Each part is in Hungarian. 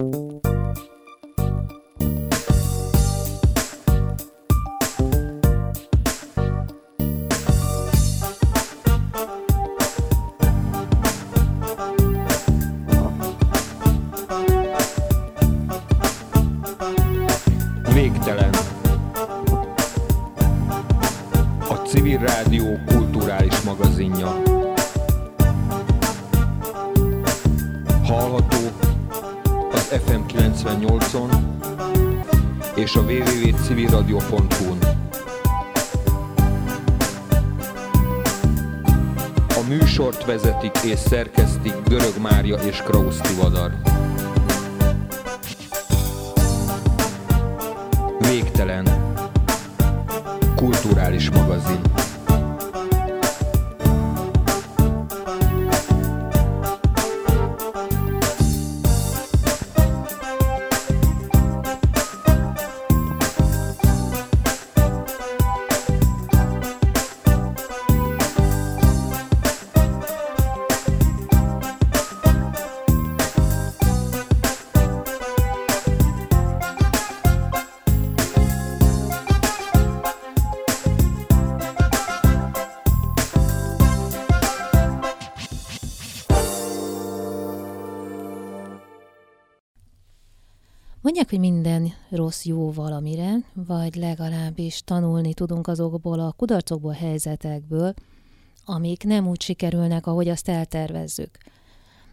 Végtelen. Vezetik és szerkesztik Görög Mária és Krausz Tivadar. Végtelen. Rossz jó valamire, vagy legalábbis tanulni tudunk azokból a kudarcokból, helyzetekből, amik nem úgy sikerülnek, ahogy azt eltervezzük.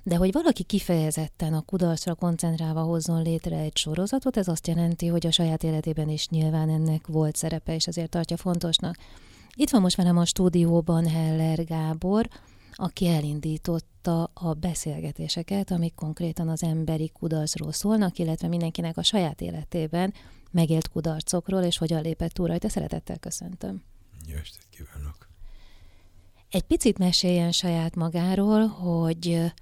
De hogy valaki kifejezetten a kudarcra koncentrálva hozzon létre egy sorozatot, ez azt jelenti, hogy a saját életében is nyilván ennek volt szerepe, és ezért tartja fontosnak. Itt van most velem a stúdióban Heller Gábor, aki elindította a beszélgetéseket, amik konkrétan az emberi kudarcról szólnak, illetve mindenkinek a saját életében megélt kudarcokról, és hogyan lépett túl rajta. Szeretettel köszöntöm. Jó estét kívánok! Egy picit meséljen saját magáról, hogy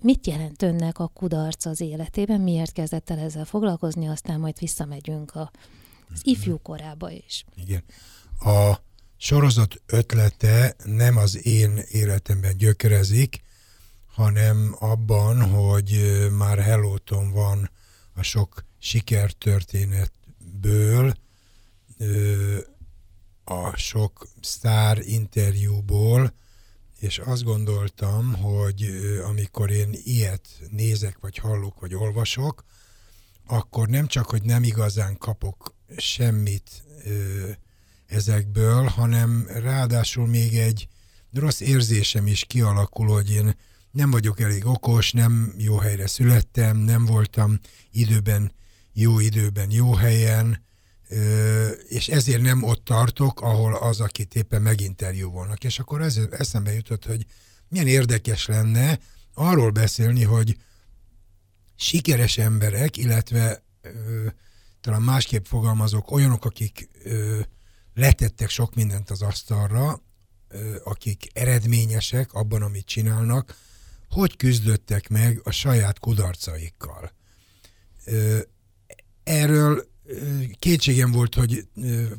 mit jelent önnek a kudarc az életében, miért kezdett el ezzel foglalkozni, aztán majd visszamegyünk a, az ifjú korába is. Igen. A sorozat ötlete nem az én életemben gyökerezik, hanem abban, hogy már Hellóton van a sok sikertörténetből, a sok sztár interjúból, és azt gondoltam, hogy amikor én ilyet nézek, vagy hallok, vagy olvasok, akkor nem csak, hogy nem igazán kapok semmit ezekből, hanem ráadásul még egy rossz érzésem is kialakul, hogy én nem vagyok elég okos, nem jó helyre születtem, nem voltam időben, jó időben, jó helyen, és ezért nem ott tartok, ahol az, akit éppen meginterjúvolnak. És akkor ez, eszembe jutott, hogy milyen érdekes lenne arról beszélni, hogy sikeres emberek, illetve ö, talán másképp fogalmazok, olyanok, akik ö, letettek sok mindent az asztalra, akik eredményesek abban, amit csinálnak, hogy küzdöttek meg a saját kudarcaikkal. Erről kétségem volt, hogy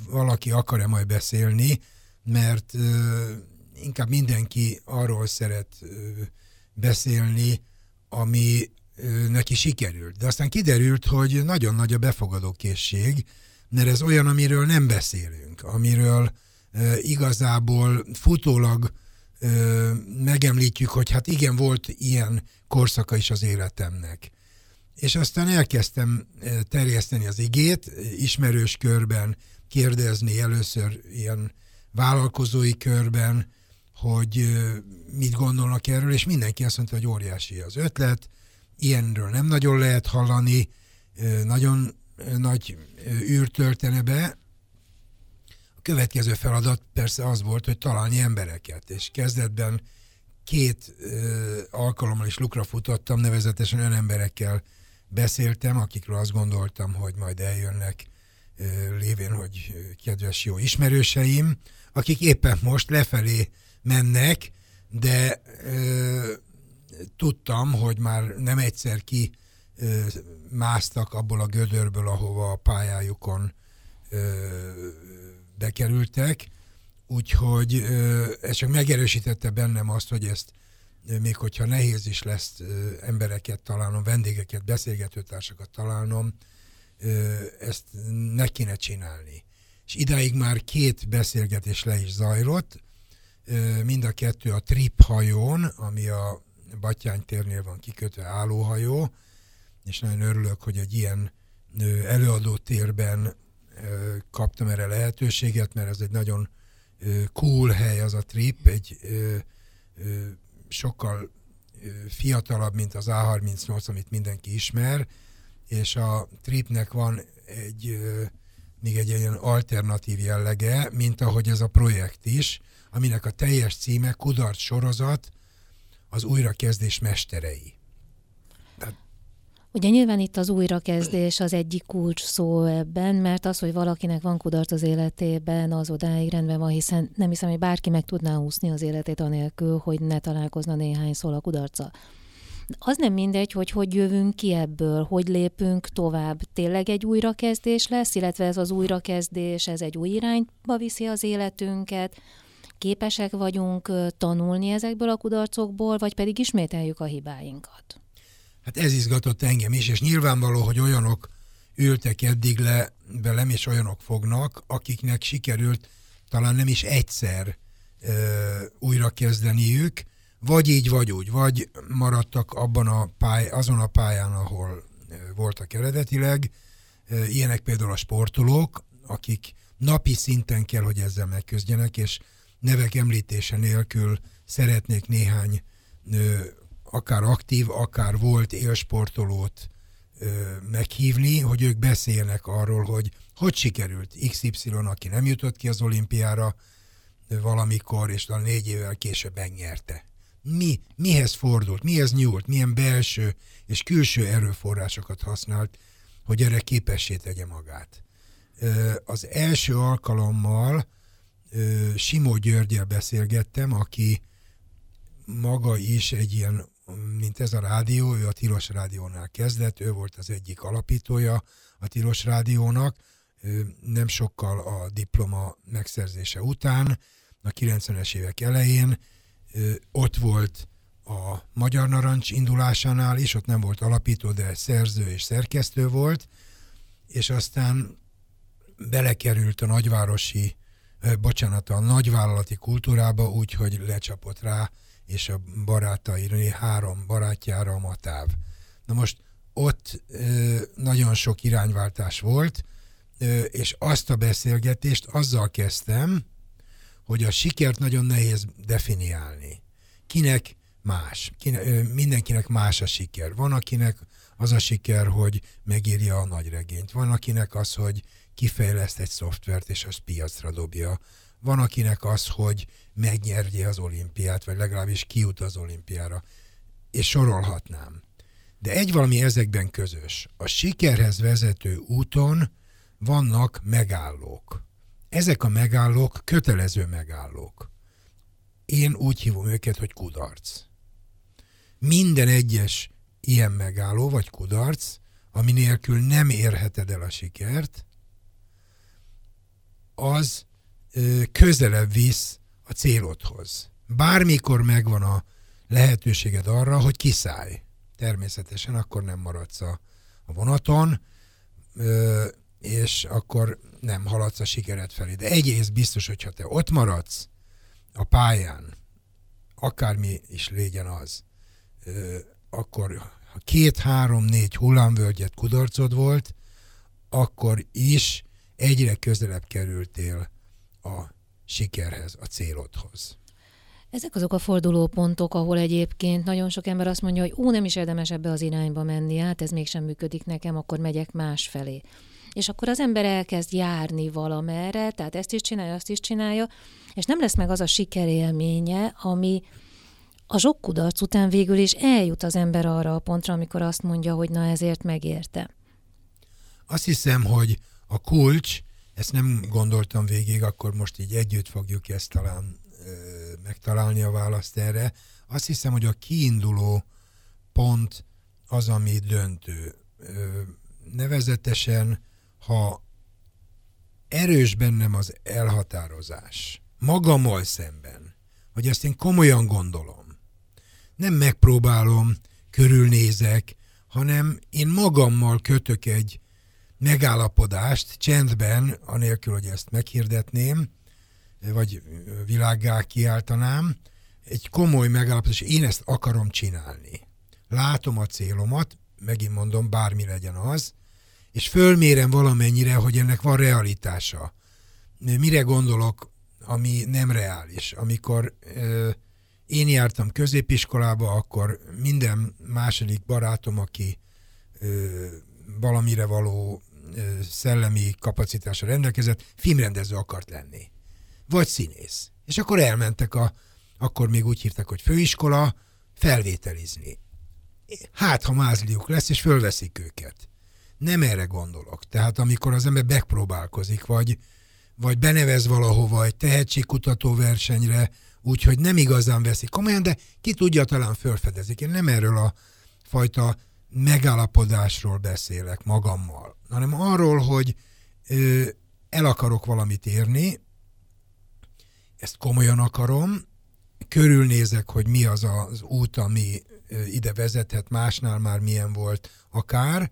valaki akar-e majd beszélni, mert inkább mindenki arról szeret beszélni, ami neki sikerült. De aztán kiderült, hogy nagyon nagy a befogadókészség, mert ez olyan, amiről nem beszélünk, amiről e, igazából futólag e, megemlítjük, hogy hát igen, volt ilyen korszaka is az életemnek. És aztán elkezdtem terjeszteni az igét, ismerős körben kérdezni először ilyen vállalkozói körben, hogy mit gondolnak erről, és mindenki azt mondta, hogy óriási az ötlet, ilyenről nem nagyon lehet hallani, nagyon nagy űr töltene be. A következő feladat persze az volt, hogy találni embereket, és kezdetben két ö, alkalommal is lukra futottam, nevezetesen olyan emberekkel beszéltem, akikről azt gondoltam, hogy majd eljönnek lévén, hogy kedves jó ismerőseim, akik éppen most lefelé mennek, de ö, tudtam, hogy már nem egyszer ki ö, másztak abból a gödörből, ahova a pályájukon bekerültek, úgyhogy ez csak megerősítette bennem azt, hogy ezt még hogyha nehéz is lesz embereket találnom, vendégeket, beszélgetőtársakat találnom, ezt ne kéne csinálni. És idáig már két beszélgetés le is zajlott, mind a kettő a Trip hajón, ami a Batyány térnél van kikötve állóhajó, és nagyon örülök, hogy egy ilyen előadó térben kaptam erre lehetőséget, mert ez egy nagyon cool hely az a trip, egy sokkal fiatalabb, mint az A38, amit mindenki ismer, és a tripnek van egy még egy ilyen alternatív jellege, mint ahogy ez a projekt is, aminek a teljes címe Kudarc sorozat, az újrakezdés mesterei. Ugye nyilván itt az újrakezdés az egyik kulcs szó ebben, mert az, hogy valakinek van kudarc az életében, az odáig rendben van, hiszen nem hiszem, hogy bárki meg tudná úszni az életét anélkül, hogy ne találkozna néhány szól a kudarca. Az nem mindegy, hogy hogy jövünk ki ebből, hogy lépünk tovább. Tényleg egy újrakezdés lesz, illetve ez az újrakezdés, ez egy új irányba viszi az életünket, képesek vagyunk tanulni ezekből a kudarcokból, vagy pedig ismételjük a hibáinkat? Hát ez izgatott engem is, és nyilvánvaló, hogy olyanok ültek eddig le velem, és olyanok fognak, akiknek sikerült talán nem is egyszer ö, újra vagy így, vagy úgy, vagy maradtak abban a pály, azon a pályán, ahol voltak eredetileg. Ilyenek például a sportolók, akik napi szinten kell, hogy ezzel megküzdjenek, és nevek említése nélkül szeretnék néhány akár aktív, akár volt élsportolót meghívni, hogy ők beszéljenek arról, hogy hogy sikerült XY, aki nem jutott ki az olimpiára valamikor, és talán négy évvel később megnyerte. Mi, mihez fordult, mihez nyúlt, milyen belső és külső erőforrásokat használt, hogy erre képessé tegye magát. Az első alkalommal Simó Györgyel beszélgettem, aki maga is egy ilyen mint ez a rádió, ő a Tilos Rádiónál kezdett, ő volt az egyik alapítója a Tilos Rádiónak, nem sokkal a diploma megszerzése után, a 90-es évek elején, ott volt a Magyar Narancs indulásánál is, ott nem volt alapító, de szerző és szerkesztő volt, és aztán belekerült a nagyvárosi, bocsánat, a nagyvállalati kultúrába úgy, hogy lecsapott rá és a barátai, három barátjára a Matáv. Na most ott ö, nagyon sok irányváltás volt, ö, és azt a beszélgetést azzal kezdtem, hogy a sikert nagyon nehéz definiálni. Kinek más. Kine, ö, mindenkinek más a siker. Van, akinek az a siker, hogy megírja a nagy regényt. Van, akinek az, hogy kifejleszt egy szoftvert, és azt piacra dobja. Van, akinek az, hogy megnyerje az olimpiát, vagy legalábbis kijut az olimpiára. És sorolhatnám. De egy valami ezekben közös. A sikerhez vezető úton vannak megállók. Ezek a megállók kötelező megállók. Én úgy hívom őket, hogy kudarc. Minden egyes ilyen megálló vagy kudarc, ami nélkül nem érheted el a sikert, az közelebb visz a célodhoz. Bármikor megvan a lehetőséged arra, hogy kiszállj. Természetesen akkor nem maradsz a, a vonaton, és akkor nem haladsz a sikered felé. De egész biztos, hogyha te ott maradsz a pályán, akármi is legyen az, akkor ha két, három, négy hullámvölgyet kudarcod volt, akkor is egyre közelebb kerültél a sikerhez, a célodhoz. Ezek azok a fordulópontok, ahol egyébként nagyon sok ember azt mondja, hogy ó, nem is érdemes ebbe az irányba menni, hát ez mégsem működik nekem, akkor megyek más felé. És akkor az ember elkezd járni valamerre, tehát ezt is csinálja, azt is csinálja, és nem lesz meg az a sikerélménye, ami a sok kudarc után végül is eljut az ember arra a pontra, amikor azt mondja, hogy na ezért megérte. Azt hiszem, hogy a kulcs ezt nem gondoltam végig, akkor most így együtt fogjuk ezt talán ö, megtalálni a választ erre. Azt hiszem, hogy a kiinduló pont az, ami döntő. Ö, nevezetesen, ha erős bennem az elhatározás, magammal szemben, hogy ezt én komolyan gondolom, nem megpróbálom, körülnézek, hanem én magammal kötök egy megállapodást csendben, anélkül, hogy ezt meghirdetném, vagy világgá kiáltanám, egy komoly megállapodás, én ezt akarom csinálni. Látom a célomat, megint mondom, bármi legyen az, és fölmérem valamennyire, hogy ennek van realitása. Mire gondolok, ami nem reális? Amikor ö, én jártam középiskolába, akkor minden második barátom, aki ö, valamire való szellemi kapacitásra rendelkezett, filmrendező akart lenni. Vagy színész. És akkor elmentek a, akkor még úgy hívták, hogy főiskola, felvételizni. Hát, ha mázliuk lesz, és fölveszik őket. Nem erre gondolok. Tehát amikor az ember megpróbálkozik, vagy, vagy benevez valahova egy tehetségkutató versenyre, úgyhogy nem igazán veszik komolyan, de ki tudja, talán fölfedezik. Én nem erről a fajta megállapodásról beszélek magammal, hanem arról, hogy ö, el akarok valamit érni, ezt komolyan akarom, körülnézek, hogy mi az az út, ami ide vezethet, másnál már milyen volt akár,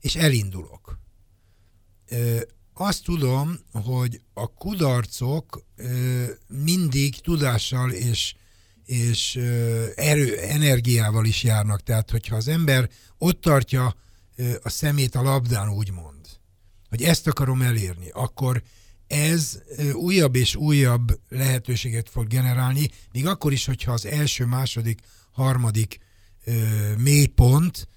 és elindulok. Azt tudom, hogy a kudarcok mindig tudással és, és erő, energiával is járnak. Tehát, hogyha az ember ott tartja a szemét a labdán, úgymond, hogy ezt akarom elérni, akkor ez újabb és újabb lehetőséget fog generálni, még akkor is, hogyha az első, második, harmadik mélypont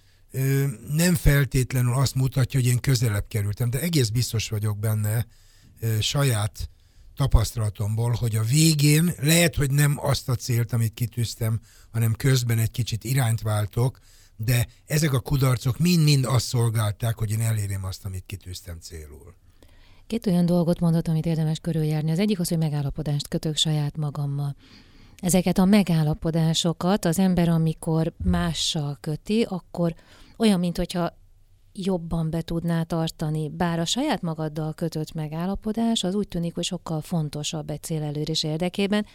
nem feltétlenül azt mutatja, hogy én közelebb kerültem, de egész biztos vagyok benne saját tapasztalatomból, hogy a végén lehet, hogy nem azt a célt, amit kitűztem, hanem közben egy kicsit irányt váltok, de ezek a kudarcok mind-mind azt szolgálták, hogy én elérjem azt, amit kitűztem célul. Két olyan dolgot mondott, amit érdemes körüljárni. Az egyik az, hogy megállapodást kötök saját magammal. Ezeket a megállapodásokat az ember, amikor mással köti, akkor olyan, mintha jobban be tudná tartani, bár a saját magaddal kötött megállapodás az úgy tűnik, hogy sokkal fontosabb egy cél elérés érdekében,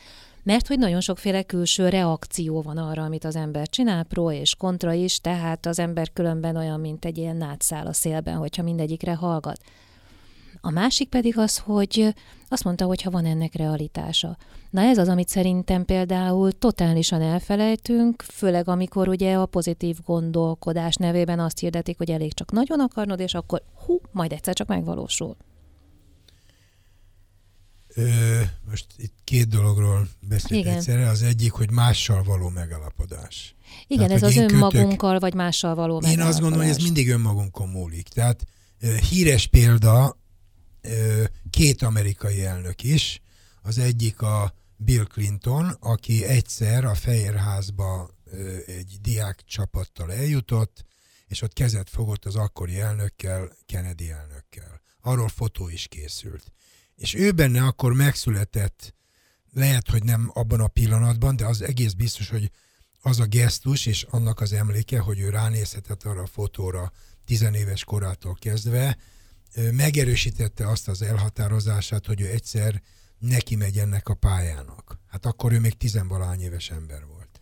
mert hogy nagyon sokféle külső reakció van arra, amit az ember csinál, pro és kontra is, tehát az ember különben olyan, mint egy ilyen nátszál a szélben, hogyha mindegyikre hallgat. A másik pedig az, hogy azt mondta, hogy ha van ennek realitása. Na ez az, amit szerintem például totálisan elfelejtünk, főleg amikor ugye a pozitív gondolkodás nevében azt hirdetik, hogy elég csak nagyon akarnod, és akkor hú, majd egyszer csak megvalósul. Ö, most itt két dologról beszélünk egyszerre. Az egyik, hogy mással való megalapodás. Igen, Tehát, ez az önmagunkkal kötök, vagy mással való megalapodás. Én azt gondolom, hogy ez mindig önmagunkon múlik. Tehát híres példa két amerikai elnök is. Az egyik a Bill Clinton, aki egyszer a Fehérházba egy diák csapattal eljutott, és ott kezet fogott az akkori elnökkel, Kennedy elnökkel. Arról fotó is készült. És ő benne akkor megszületett, lehet, hogy nem abban a pillanatban, de az egész biztos, hogy az a gesztus és annak az emléke, hogy ő ránézhetett arra a fotóra tizenéves korától kezdve, megerősítette azt az elhatározását, hogy ő egyszer neki megy ennek a pályának. Hát akkor ő még tizenvalány éves ember volt.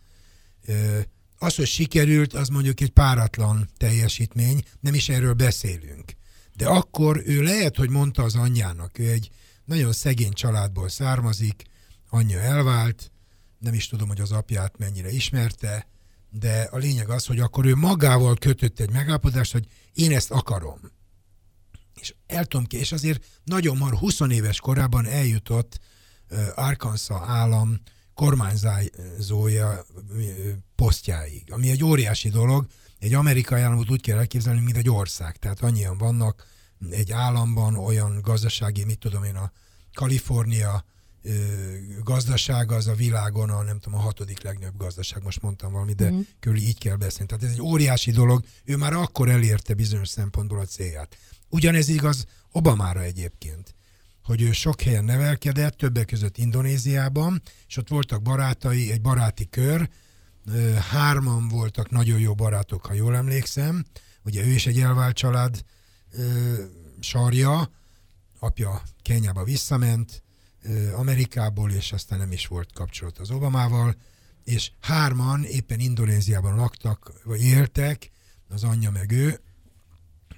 Az, hogy sikerült, az mondjuk egy páratlan teljesítmény, nem is erről beszélünk. De akkor ő lehet, hogy mondta az anyjának, ő egy nagyon szegény családból származik, anyja elvált, nem is tudom, hogy az apját mennyire ismerte, de a lényeg az, hogy akkor ő magával kötött egy megállapodást, hogy én ezt akarom és el tudom ki, és azért nagyon mar 20 éves korában eljutott Arkansas állam kormányzója posztjáig, ami egy óriási dolog. Egy amerikai államot úgy kell elképzelni, mint egy ország. Tehát annyian vannak egy államban olyan gazdasági, mit tudom én, a Kalifornia gazdasága az a világon a nem tudom, a hatodik legnagyobb gazdaság, most mondtam valami, de mm. körül így kell beszélni. Tehát ez egy óriási dolog, ő már akkor elérte bizonyos szempontból a célját. Ugyanez igaz Obamára egyébként, hogy ő sok helyen nevelkedett, többek között Indonéziában, és ott voltak barátai, egy baráti kör, hárman voltak nagyon jó barátok, ha jól emlékszem, ugye ő is egy elvált család sarja, apja Kenyába visszament, Amerikából, és aztán nem is volt kapcsolat az Obamával, és hárman éppen Indonéziában laktak, vagy éltek, az anyja meg ő,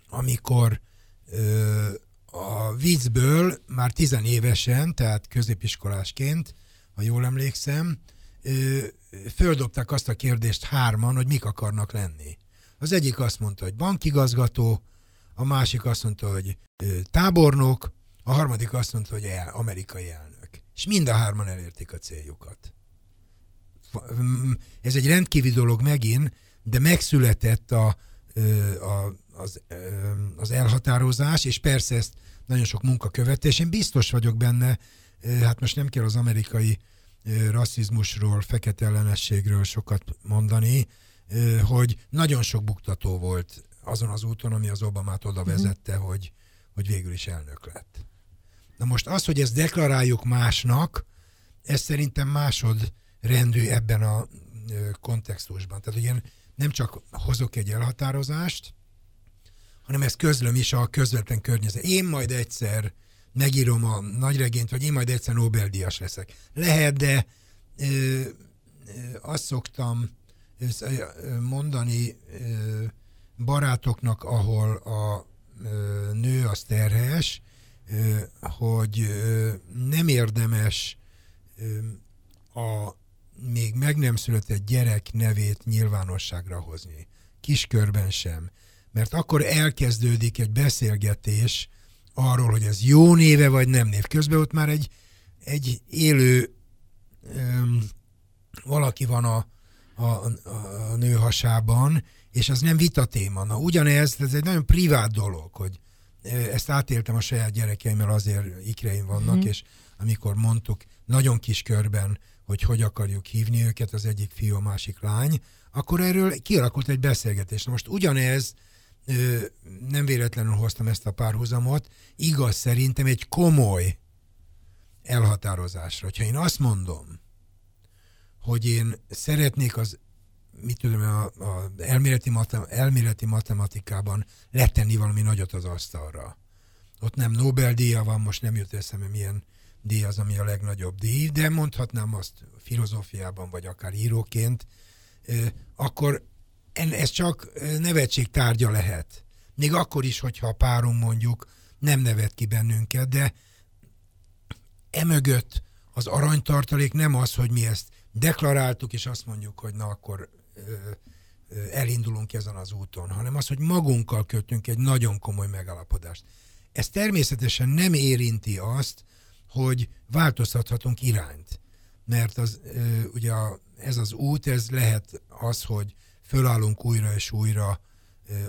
amikor a vízből már tizenévesen, tehát középiskolásként, ha jól emlékszem, földobták azt a kérdést hárman, hogy mik akarnak lenni. Az egyik azt mondta, hogy bankigazgató, a másik azt mondta, hogy tábornok, a harmadik azt mondta, hogy el, amerikai elnök. És mind a hárman elérték a céljukat. Ez egy rendkívüli dolog megint, de megszületett a, a, az, az elhatározás, és persze ezt nagyon sok munka követte, és én biztos vagyok benne, hát most nem kell az amerikai rasszizmusról, fekete ellenességről sokat mondani, hogy nagyon sok buktató volt azon az úton, ami az Obamát oda mhm. vezette, uh-huh. hogy, hogy végül is elnök lett. Na most az, hogy ezt deklaráljuk másnak, ez szerintem másodrendű ebben a kontextusban. Tehát, én nem csak hozok egy elhatározást, hanem ezt közlöm is a közvetlen környezet. Én majd egyszer megírom a nagyregényt, vagy én majd egyszer Nobel-díjas leszek. Lehet, de ö, ö, azt szoktam mondani ö, barátoknak, ahol a ö, nő az terhes, ö, hogy ö, nem érdemes ö, a még meg nem született gyerek nevét nyilvánosságra hozni. Kiskörben sem. Mert akkor elkezdődik egy beszélgetés arról, hogy ez jó néve vagy nem név. Közben ott már egy, egy élő öm, valaki van a, a, a nő hasában, és az nem vita téma. Na ugyanez, ez egy nagyon privát dolog, hogy ezt átéltem a saját gyerekeimmel, azért ikreim vannak, mm. és amikor mondtuk nagyon kis körben, hogy hogy akarjuk hívni őket, az egyik fiú, a másik lány, akkor erről kialakult egy beszélgetés. Na most ugyanez, nem véletlenül hoztam ezt a párhuzamot, igaz szerintem egy komoly elhatározásra. Ha én azt mondom, hogy én szeretnék az mit tudom, a, a elméleti, matem, elméleti matematikában letenni valami nagyot az asztalra. Ott nem Nobel-díja van, most nem jut eszembe milyen díj az, ami a legnagyobb díj, de mondhatnám azt filozófiában, vagy akár íróként, akkor ez csak nevetség tárgya lehet. Még akkor is, hogyha a párunk mondjuk nem nevet ki bennünket, de emögött az aranytartalék nem az, hogy mi ezt deklaráltuk, és azt mondjuk, hogy na akkor elindulunk ezen az úton, hanem az, hogy magunkkal kötünk egy nagyon komoly megállapodást. Ez természetesen nem érinti azt, hogy változtathatunk irányt. Mert az, ugye ez az út, ez lehet az, hogy fölállunk újra és újra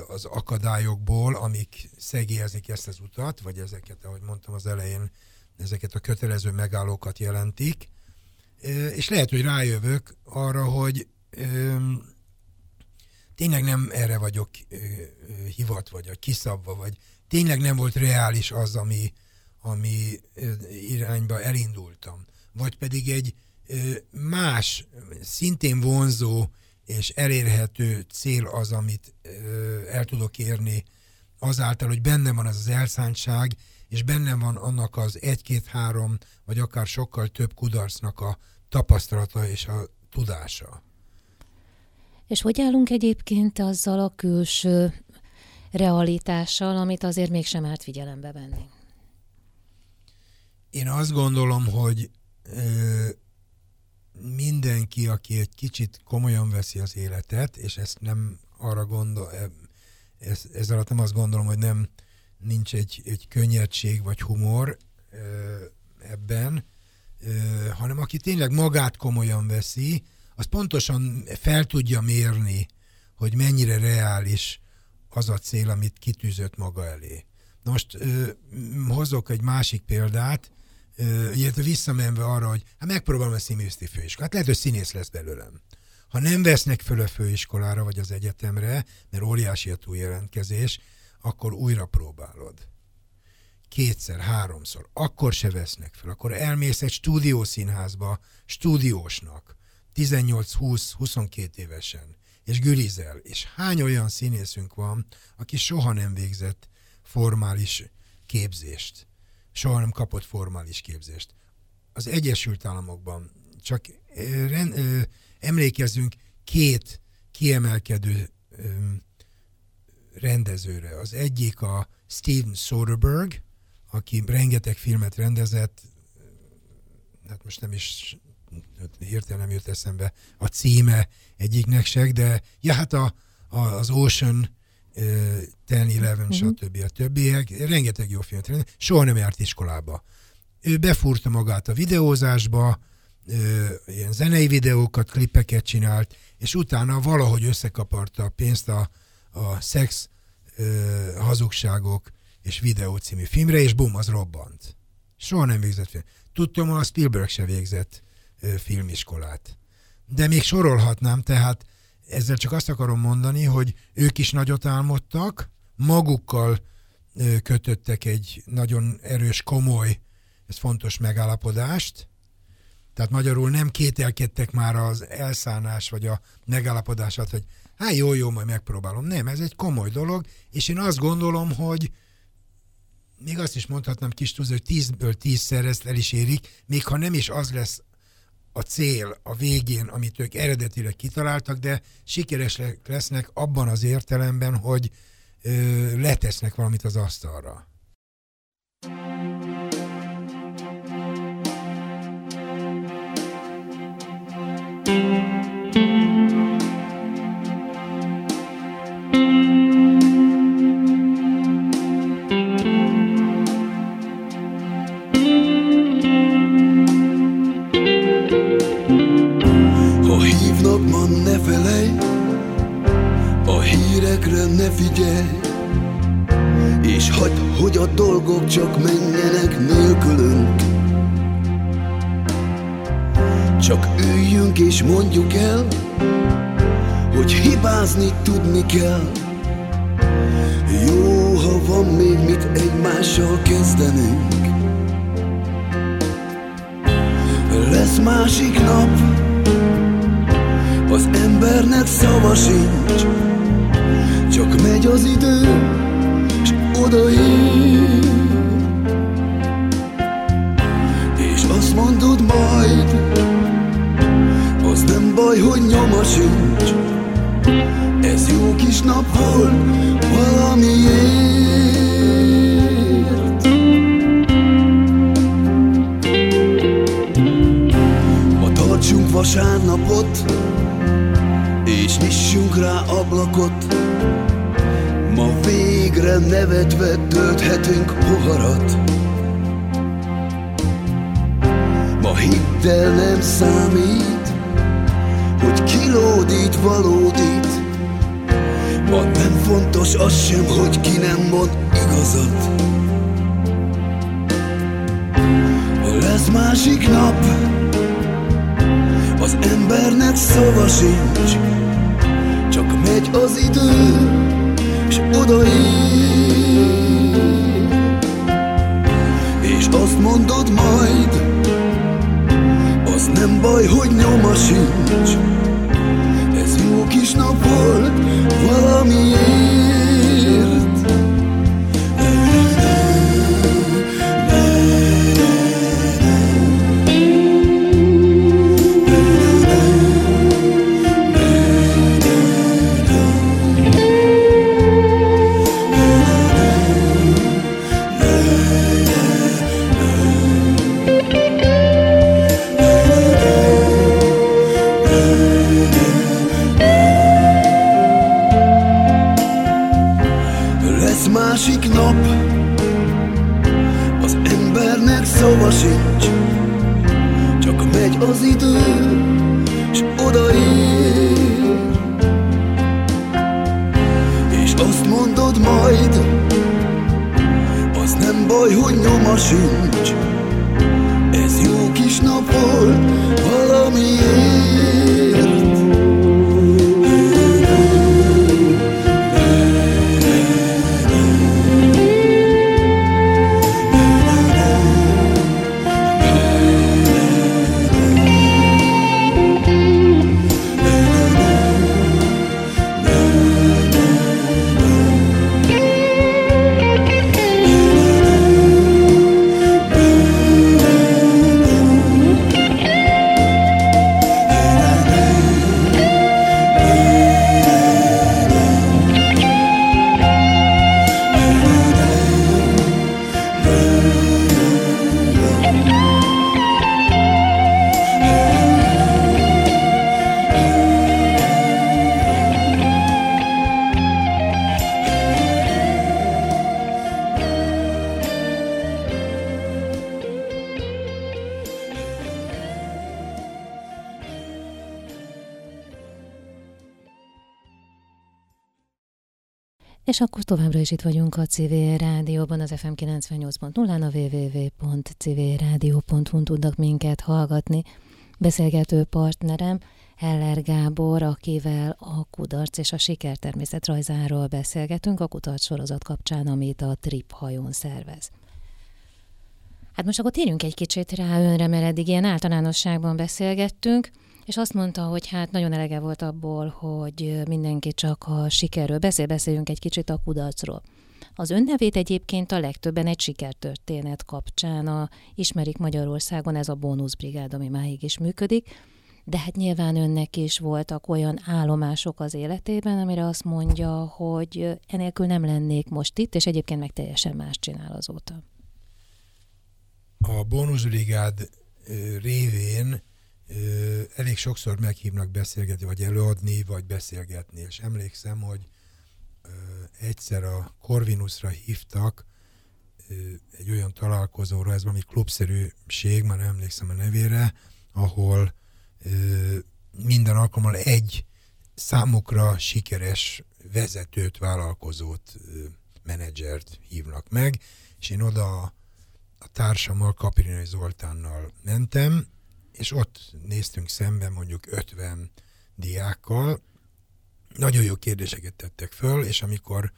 az akadályokból, amik szegélyezik ezt az utat, vagy ezeket, ahogy mondtam az elején, ezeket a kötelező megállókat jelentik, és lehet, hogy rájövök arra, hogy tényleg nem erre vagyok hivat, vagy kiszabva, vagy tényleg nem volt reális az, ami, ami irányba elindultam. Vagy pedig egy más, szintén vonzó és elérhető cél az, amit el tudok érni azáltal, hogy bennem van az az elszántság, és bennem van annak az egy-két-három, vagy akár sokkal több kudarcnak a tapasztalata és a tudása. És hogy állunk egyébként azzal a külső realitással, amit azért mégsem árt figyelembe venni? Én azt gondolom, hogy ö, mindenki, aki egy kicsit komolyan veszi az életet, és ezt nem arra gondol, e, ez, ez alatt nem azt gondolom, hogy nem nincs egy, egy könnyedség vagy humor ebben, hanem aki tényleg magát komolyan veszi, az pontosan fel tudja mérni, hogy mennyire reális az a cél, amit kitűzött maga elé. Na most ö, hozok egy másik példát, illetve visszamenve arra, hogy hát megpróbálom a színészi főiskolát. Hát lehet, hogy színész lesz belőlem. Ha nem vesznek föl a főiskolára vagy az egyetemre, mert óriási a túljelentkezés, akkor újra próbálod. Kétszer, háromszor. Akkor se vesznek föl. Akkor elmész egy stúdiószínházba stúdiósnak. 18-20-22 évesen. És gürizel. És hány olyan színészünk van, aki soha nem végzett formális képzést soha nem kapott formális képzést. Az Egyesült Államokban csak emlékezzünk két kiemelkedő rendezőre. Az egyik a Steven Soderbergh, aki rengeteg filmet rendezett, hát most nem is hirtelen nem jött eszembe a címe egyiknek se, de ja, hát a, a, az Ocean, uh, 10-11, uh-huh. stb. a többiek, rengeteg jó filmet rendezett, soha nem járt iskolába. Ő befúrta magát a videózásba, ilyen zenei videókat, klippeket csinált, és utána valahogy összekaparta a pénzt a, a szex uh, hazugságok és videó című filmre, és bum, az robbant. Soha nem végzett film. Tudtam, a Spielberg se végzett filmiskolát. De még sorolhatnám, tehát ezzel csak azt akarom mondani, hogy ők is nagyot álmodtak, magukkal kötöttek egy nagyon erős, komoly, ez fontos megállapodást, tehát magyarul nem kételkedtek már az elszánás vagy a megállapodását, hogy hát jó, jó, majd megpróbálom. Nem, ez egy komoly dolog, és én azt gondolom, hogy még azt is mondhatnám kis túlzó, hogy tízből tízszer ezt el is érik, még ha nem is az lesz a cél a végén, amit ők eredetileg kitaláltak, de sikeresek lesznek abban az értelemben, hogy ö, letesznek valamit az asztalra. Figyelj, és hagyd, hogy a dolgok csak menjenek nélkülünk. Csak üljünk és mondjuk el, hogy hibázni tudni kell. Jó, ha van még mit egymással kezdenünk. Lesz másik nap, az embernek szava sincs. Csak megy az idő, és odaér És azt mondod majd Az nem baj, hogy nyoma sincs Ez jó kis nap volt valamiért vasárnapot és nyissunk rá ablakot. Ma végre nevetve tölthetünk poharat. Ma hidd nem számít Hogy kilódít valódít. Ma nem fontos az sem, hogy ki nem mond igazat. Lesz másik nap Az embernek szava sincs megy az idő és odaír És azt mondod majd Az nem baj, hogy nyoma sincs. Ez jó kis nap volt valamiért hogy nyoma sincs. Ez jó kis nap volt valamiért. És akkor továbbra is itt vagyunk a CV Rádióban, az FM 98.0-án, a www.cvradio.hu tudnak minket hallgatni. Beszélgető partnerem Heller Gábor, akivel a kudarc és a siker természetrajzáról beszélgetünk a kudarc sorozat kapcsán, amit a Trip hajón szervez. Hát most akkor térjünk egy kicsit rá önre, mert eddig ilyen általánosságban beszélgettünk, és azt mondta, hogy hát nagyon elege volt abból, hogy mindenki csak a sikerről beszél, beszéljünk egy kicsit a kudarcról. Az önnevét egyébként a legtöbben egy sikertörténet kapcsán a, ismerik Magyarországon, ez a bónuszbrigád, ami máig is működik, de hát nyilván önnek is voltak olyan állomások az életében, amire azt mondja, hogy enélkül nem lennék most itt, és egyébként meg teljesen más csinál azóta. A bónuszbrigád révén elég sokszor meghívnak beszélgetni, vagy előadni, vagy beszélgetni, és emlékszem, hogy egyszer a Corvinusra hívtak egy olyan találkozóra, ez valami klubszerűség, már nem emlékszem a nevére, ahol minden alkalommal egy számukra sikeres vezetőt, vállalkozót, menedzsert hívnak meg, és én oda a társammal, Kapirinai Zoltánnal mentem, és ott néztünk szembe mondjuk 50 diákkal, nagyon jó kérdéseket tettek föl, és amikor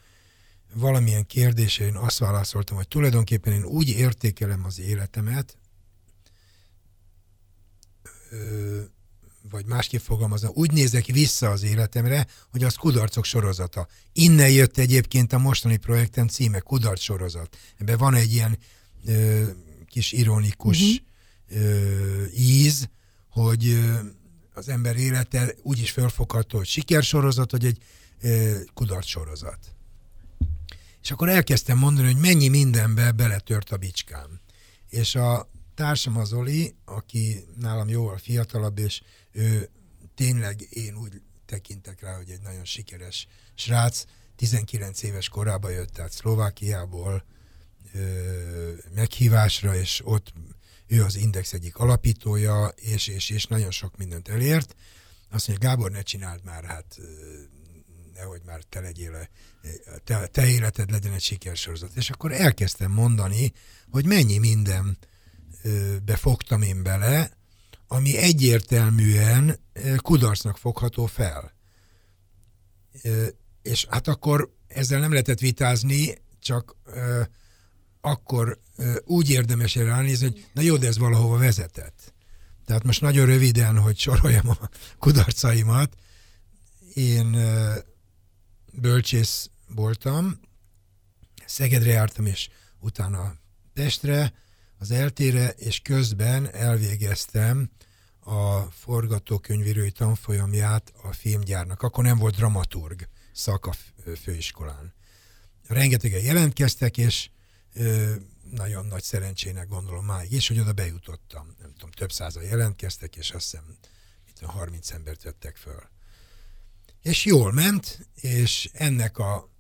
valamilyen kérdésre én azt válaszoltam, hogy tulajdonképpen én úgy értékelem az életemet, vagy másképp fogalmazva, úgy nézek vissza az életemre, hogy az kudarcok sorozata. Innen jött egyébként a mostani projektem címe, kudarc sorozat. Ebben van egy ilyen ö, kis ironikus uh-huh. Ö, íz, hogy ö, az ember élete úgy is felfogható, hogy sikersorozat, vagy egy ö, kudarc sorozat. És akkor elkezdtem mondani, hogy mennyi mindenbe beletört a bicskám. És a társam az Oli, aki nálam jóval fiatalabb, és ő tényleg én úgy tekintek rá, hogy egy nagyon sikeres srác, 19 éves korában jött tehát Szlovákiából ö, meghívásra, és ott ő az Index egyik alapítója, és, és, és nagyon sok mindent elért. Azt mondja, Gábor, ne csináld már, hát nehogy már te legyél, te, te életed legyen egy sikersorozat. És akkor elkezdtem mondani, hogy mennyi minden befogtam én bele, ami egyértelműen kudarcnak fogható fel. És hát akkor ezzel nem lehetett vitázni, csak akkor úgy érdemes erre ránézni, hogy na jó, de ez valahova vezetett. Tehát most nagyon röviden, hogy soroljam a kudarcaimat, én bölcsész voltam, Szegedre jártam, és utána Pestre, az eltére, és közben elvégeztem a forgatókönyvírói tanfolyamját a filmgyárnak. Akkor nem volt dramaturg szak a főiskolán. Rengetegen jelentkeztek, és nagyon nagy szerencsének gondolom máig is, hogy oda bejutottam. Nem tudom, több százal jelentkeztek, és azt hiszem, itt 30 embert vettek föl. És jól ment, és ennek a,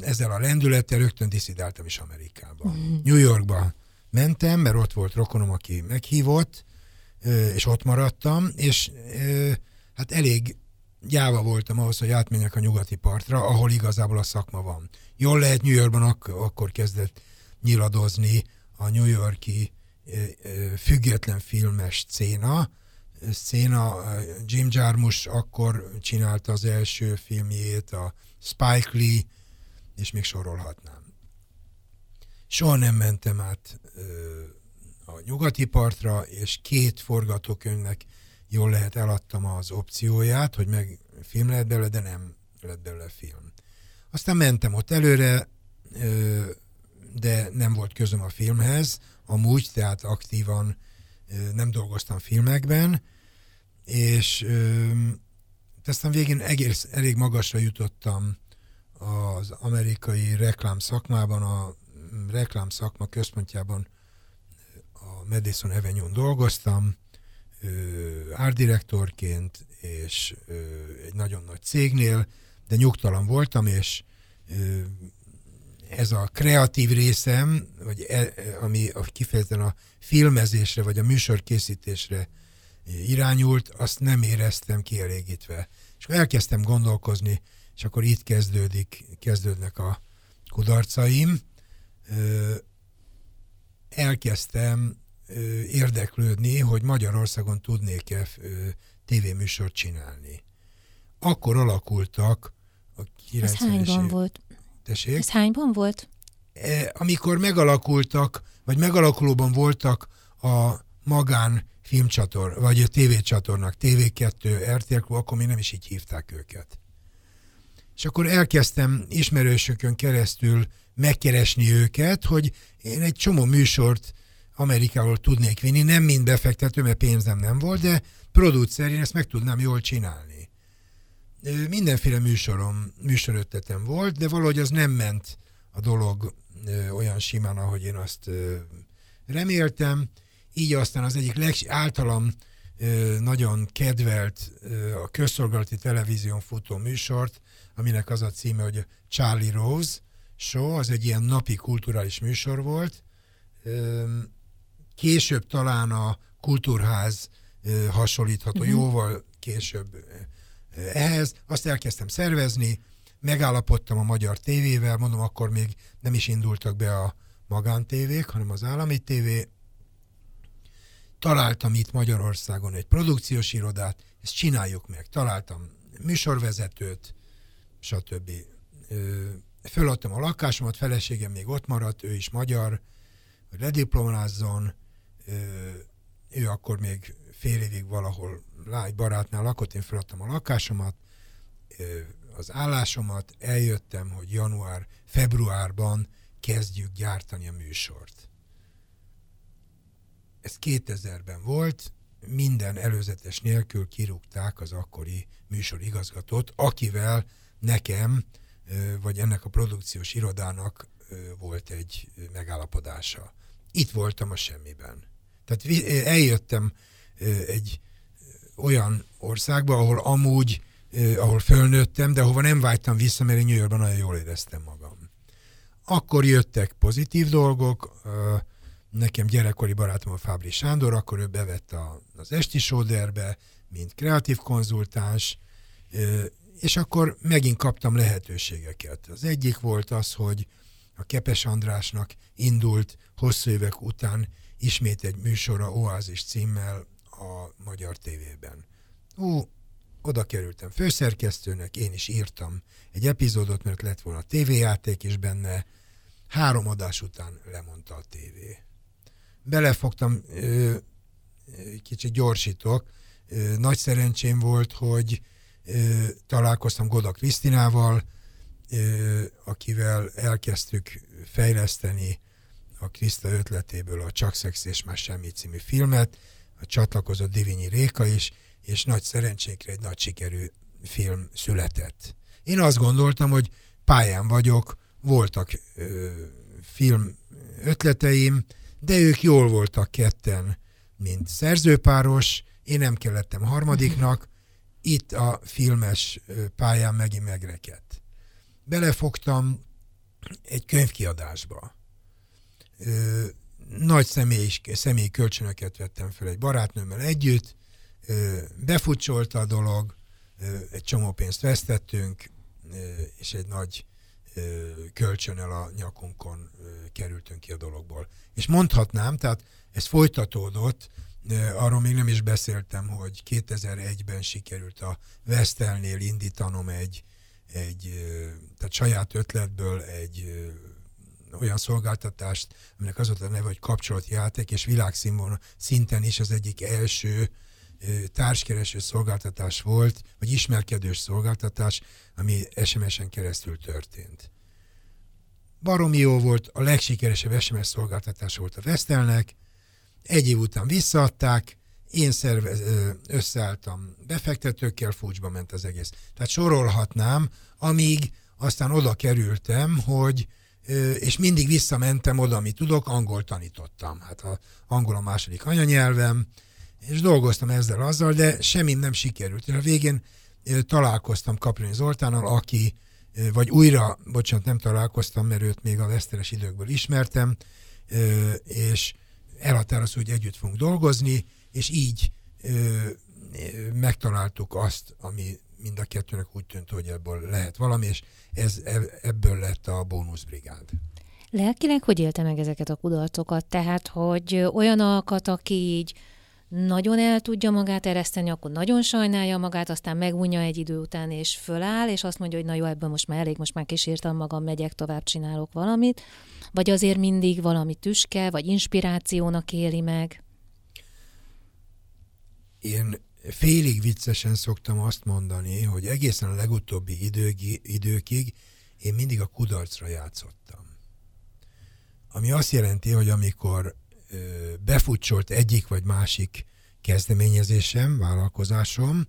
ezzel a lendülettel rögtön diszidáltam is Amerikába. Mm. New Yorkba mentem, mert ott volt rokonom, aki meghívott, és ott maradtam, és hát elég gyáva voltam ahhoz, hogy átmenjek a nyugati partra, ahol igazából a szakma van. Jól lehet New Yorkban ak- akkor kezdett nyiladozni a New Yorki független filmes széna. Széna, Jim Jarmusch akkor csinálta az első filmjét, a Spike Lee, és még sorolhatnám. Soha nem mentem át a nyugati partra, és két forgatókönyvnek jól lehet eladtam az opcióját, hogy meg film lehet belőle, de nem lett belőle film. Aztán mentem ott előre, de nem volt közöm a filmhez, amúgy, tehát aktívan nem dolgoztam filmekben, és aztán végén egész, elég magasra jutottam az amerikai reklám szakmában, a reklám szakma központjában a Madison Avenue-n dolgoztam, árdirektorként, és egy nagyon nagy cégnél, de nyugtalan voltam, és ez a kreatív részem, vagy e, ami kifejezetten a filmezésre, vagy a műsorkészítésre irányult, azt nem éreztem kielégítve. És elkezdtem gondolkozni és akkor itt kezdődik, kezdődnek a kudarcaim. Elkezdtem érdeklődni, hogy Magyarországon tudnék-e tévéműsort csinálni. Akkor alakultak a 90-es Ez hányban volt? Tessék? Ez hányban volt? E, amikor megalakultak, vagy megalakulóban voltak a magán filmcsator, vagy a tévécsatornak, TV2, RTL, akkor még nem is így hívták őket. És akkor elkezdtem ismerősökön keresztül megkeresni őket, hogy én egy csomó műsort Amerikáról tudnék vinni, nem mind befektető, mert pénzem nem volt, de producer, én ezt meg tudnám jól csinálni. Mindenféle műsorom, műsoröttetem volt, de valahogy az nem ment a dolog olyan simán, ahogy én azt reméltem. Így aztán az egyik leg, általam nagyon kedvelt a közszolgálati televízión futó műsort, aminek az a címe, hogy Charlie Rose Show, az egy ilyen napi kulturális műsor volt. Később talán a kultúrház hasonlítható, uh-huh. jóval később ehhez. Azt elkezdtem szervezni, megállapodtam a magyar tévével, mondom, akkor még nem is indultak be a magántévék, hanem az állami tévé. Találtam itt Magyarországon egy produkciós irodát, ezt csináljuk meg. Találtam műsorvezetőt, stb. Föladtam a lakásomat, feleségem még ott maradt, ő is magyar, hogy lediplomázzon, ő akkor még fél évig valahol lágy barátnál lakott, én feladtam a lakásomat, az állásomat, eljöttem, hogy január, februárban kezdjük gyártani a műsort. Ez 2000-ben volt, minden előzetes nélkül kirúgták az akkori műsorigazgatót, akivel nekem, vagy ennek a produkciós irodának volt egy megállapodása. Itt voltam a semmiben. Tehát eljöttem egy olyan országba, ahol amúgy, ahol fölnőttem, de ahova nem vágytam vissza, mert én New Yorkban nagyon jól éreztem magam. Akkor jöttek pozitív dolgok, nekem gyerekkori barátom a Fábri Sándor, akkor ő bevett a, az esti sóderbe, mint kreatív konzultáns, és akkor megint kaptam lehetőségeket. Az egyik volt az, hogy a Kepes Andrásnak indult hosszú évek után ismét egy műsora Oázis címmel a Magyar Tévében. Ú, oda kerültem főszerkesztőnek, én is írtam egy epizódot, mert lett volna tévéjáték is benne, három adás után lemondta a tévé. Belefogtam, ö, kicsit gyorsítok, ö, nagy szerencsém volt, hogy ö, találkoztam Goda Krisztinával, akivel elkezdtük fejleszteni a Kriszta ötletéből a Csak Szex és Más Semmi című filmet, csatlakozott Divinyi Réka is, és nagy szerencsénkre egy nagy sikerű film született. Én azt gondoltam, hogy pályán vagyok, voltak ö, film ötleteim, de ők jól voltak ketten, mint szerzőpáros, én nem kellettem harmadiknak, itt a filmes pályán megint megrekedt. Belefogtam egy könyvkiadásba. Nagy személy, személyi kölcsönöket vettem fel egy barátnőmmel együtt, befutcsolta a dolog, egy csomó pénzt vesztettünk, és egy nagy kölcsönel a nyakunkon kerültünk ki a dologból. És mondhatnám, tehát ez folytatódott, arról még nem is beszéltem, hogy 2001-ben sikerült a Vestelnél indítanom egy, egy tehát saját ötletből egy olyan szolgáltatást, aminek az volt a neve, hogy kapcsolatjáték, és világszínvonal szinten is az egyik első társkereső szolgáltatás volt, vagy ismerkedős szolgáltatás, ami SMS-en keresztül történt. Baromi jó volt, a legsikeresebb SMS szolgáltatás volt a Vestelnek, egy év után visszaadták, én szervez, összeálltam befektetőkkel, fúcsba ment az egész. Tehát sorolhatnám, amíg aztán oda kerültem, hogy és mindig visszamentem oda, amit tudok, angol tanítottam. Hát a angol a második anyanyelvem, és dolgoztam ezzel azzal, de semmi nem sikerült. És a végén találkoztam Kaproni Zoltánnal, aki, vagy újra, bocsánat, nem találkoztam, mert őt még a veszteres időkből ismertem, és elhatároztuk, hogy együtt fogunk dolgozni, és így megtaláltuk azt, ami mind a kettőnek úgy tűnt, hogy ebből lehet valami, és ez, ebből lett a bónuszbrigád. Lelkileg hogy élte meg ezeket a kudarcokat? Tehát, hogy olyanokat, aki így nagyon el tudja magát ereszteni, akkor nagyon sajnálja magát, aztán megunja egy idő után, és föláll, és azt mondja, hogy na jó, ebből most már elég, most már kísértem magam, megyek tovább, csinálok valamit. Vagy azért mindig valami tüske, vagy inspirációnak éli meg? Én félig viccesen szoktam azt mondani, hogy egészen a legutóbbi időkig én mindig a kudarcra játszottam. Ami azt jelenti, hogy amikor befutcsolt egyik vagy másik kezdeményezésem, vállalkozásom,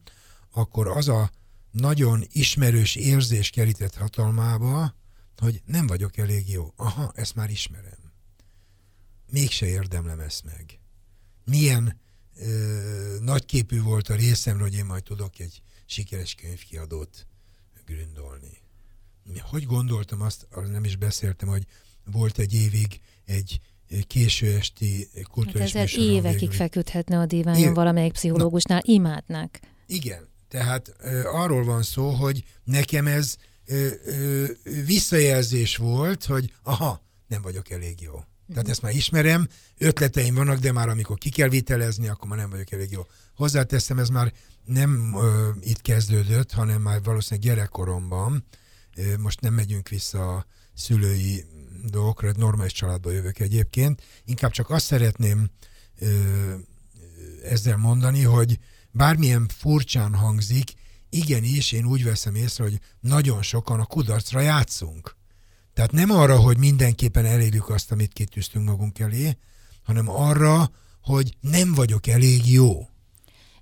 akkor az a nagyon ismerős érzés kerített hatalmába, hogy nem vagyok elég jó. Aha, ezt már ismerem. Mégse érdemlem ezt meg. Milyen ö, nagyképű volt a részemről, hogy én majd tudok egy sikeres könyvkiadót gründolni. Hogy gondoltam azt, arra nem is beszéltem, hogy volt egy évig egy késő esti kulturális hát ezzel évekig végül. feküdhetne a diványon valamelyik pszichológusnál, Na, imádnak. Igen, tehát ö, arról van szó, hogy nekem ez ö, ö, visszajelzés volt, hogy aha, nem vagyok elég jó. Tehát ezt már ismerem, ötleteim vannak, de már amikor ki kell vitelezni, akkor már nem vagyok elég jó. Hozzáteszem, ez már nem ö, itt kezdődött, hanem már valószínűleg gyerekkoromban. Ö, most nem megyünk vissza a szülői dolgokra, normális családba jövök egyébként. Inkább csak azt szeretném ö, ezzel mondani, hogy bármilyen furcsán hangzik, igenis, én úgy veszem észre, hogy nagyon sokan a kudarcra játszunk. Tehát nem arra, hogy mindenképpen elérjük azt, amit kitűztünk magunk elé, hanem arra, hogy nem vagyok elég jó.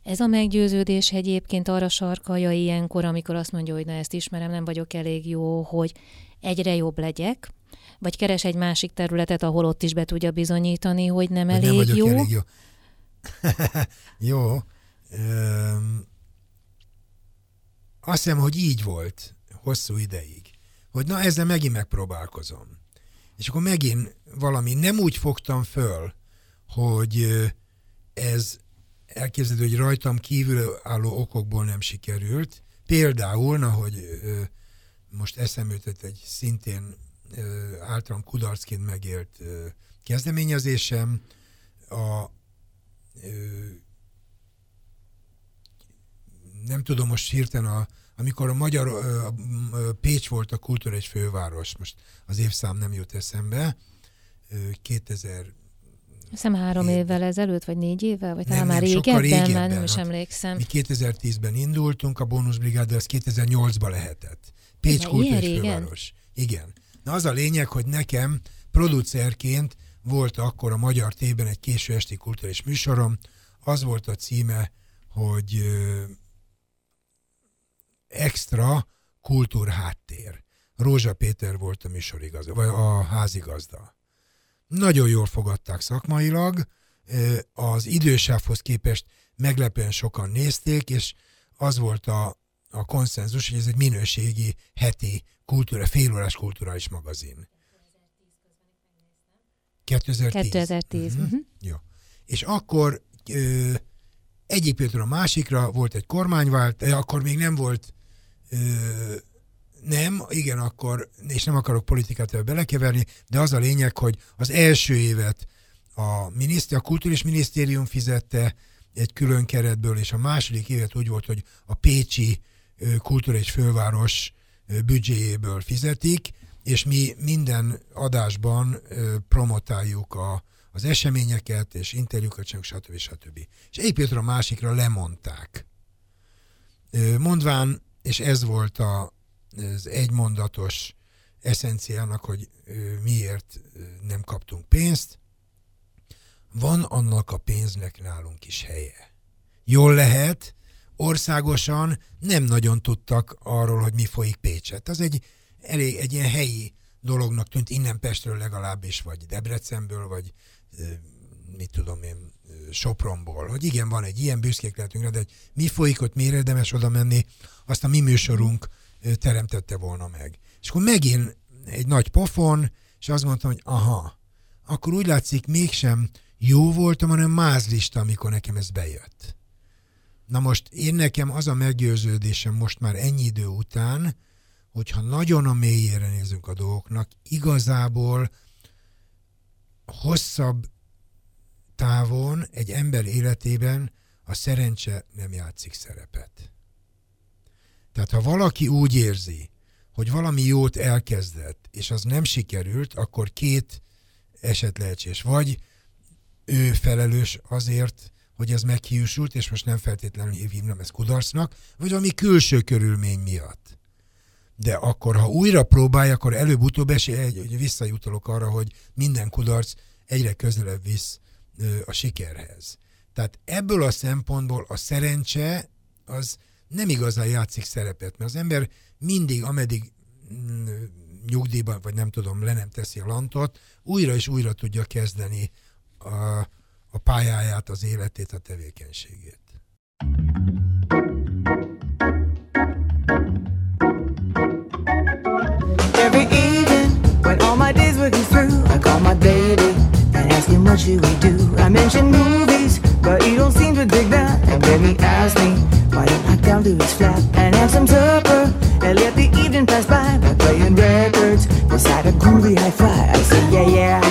Ez a meggyőződés egyébként arra sarkalja ilyenkor, amikor azt mondja, hogy na ezt ismerem, nem vagyok elég jó, hogy egyre jobb legyek, vagy keres egy másik területet, ahol ott is be tudja bizonyítani, hogy nem hogy elég nem vagyok jó. Elég jó. jó. Üm, azt hiszem, hogy így volt hosszú ideig. Hogy na ezzel megint megpróbálkozom. És akkor megint valami nem úgy fogtam föl, hogy ez elképzelhető, hogy rajtam kívül álló okokból nem sikerült. Például, na, hogy most eszembe egy szintén általam kudarcként megélt kezdeményezésem. A, nem tudom most hirtelen, a, amikor a magyar a, Pécs volt a kultúra egy főváros, most az évszám nem jut eszembe, 2000 Hiszem három év. évvel ezelőtt, vagy négy évvel, vagy talán már régebben, régebben, már nem is hát emlékszem. Mi 2010-ben indultunk, a bónuszbrigád, de az 2008-ban lehetett. Pécs kultúra főváros. Igen. Na az a lényeg, hogy nekem producerként volt akkor a Magyar Tében egy késő esti kulturális műsorom, az volt a címe, hogy extra kultúrháttér. Rózsa Péter volt a műsorigazda, vagy a házigazda. Nagyon jól fogadták szakmailag, az idősávhoz képest meglepően sokan nézték, és az volt a, a konszenzus, hogy ez egy minőségi heti kultúra, félórás kulturális magazin. 2010. 2010. Uh-huh. Uh-huh. Jó. És akkor ö, egyik pillanatról a másikra volt egy kormányvált, akkor még nem volt nem, igen, akkor, és nem akarok politikát belekeverni, de az a lényeg, hogy az első évet a, miniszter, a kulturális minisztérium fizette egy külön keretből, és a második évet úgy volt, hogy a Pécsi kulturális főváros büdzséjéből fizetik, és mi minden adásban promotáljuk a, az eseményeket, és interjúkat csinálunk, stb. stb. És egy a másikra lemondták. Mondván, és ez volt a, az egymondatos eszenciának, hogy miért nem kaptunk pénzt, van annak a pénznek nálunk is helye. Jól lehet, országosan nem nagyon tudtak arról, hogy mi folyik Pécset. Az egy elég egy ilyen helyi dolognak tűnt innen Pestről legalábbis, vagy Debrecenből, vagy mit tudom én, Sopronból, hogy igen, van egy ilyen, büszkék lehetünk rá, de hogy mi folyik ott, miért érdemes oda menni, azt a mi műsorunk teremtette volna meg. És akkor megint egy nagy pofon, és azt mondtam, hogy aha, akkor úgy látszik mégsem jó voltam, hanem mázlista, amikor nekem ez bejött Na most én nekem az a meggyőződésem most már ennyi idő után, hogyha nagyon a mélyére nézünk a dolgoknak, igazából hosszabb távon egy ember életében a szerencse nem játszik szerepet. Tehát ha valaki úgy érzi, hogy valami jót elkezdett, és az nem sikerült, akkor két eset lehetséges. Vagy ő felelős azért, hogy ez meghiúsult, és most nem feltétlenül hívnám ezt kudarcnak, vagy valami külső körülmény miatt. De akkor, ha újra próbálja, akkor előbb-utóbb hogy visszajutalok arra, hogy minden kudarc egyre közelebb visz a sikerhez. Tehát ebből a szempontból a szerencse az nem igazán játszik szerepet, mert az ember mindig, ameddig mm, nyugdíjban, vagy nem tudom, le nem teszi a lantot, újra és újra tudja kezdeni a, a pályáját, az életét, a tevékenységét. Him what should we do. I mentioned movies, but he don't seem to dig that. And then he asked me, why don't I down to his flat and have some supper and let the evening pass by by playing records beside a groovy hi-fi. I say, yeah, yeah,